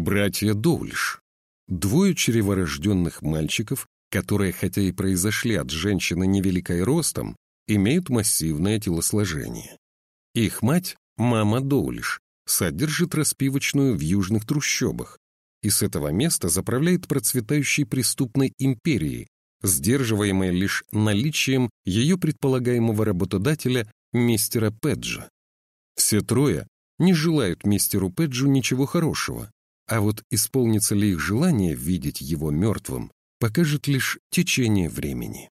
Братья Доульш. Двое чреворожденных мальчиков, которые, хотя и произошли от женщины невеликой ростом, имеют массивное телосложение. Их мать, мама Доульш, содержит распивочную в южных трущобах и с этого места заправляет процветающей преступной империей, сдерживаемой лишь наличием ее предполагаемого работодателя мистера Педжа. Все трое не желают мистеру Педжу ничего хорошего, а вот исполнится ли их желание видеть его мертвым, покажет лишь течение времени.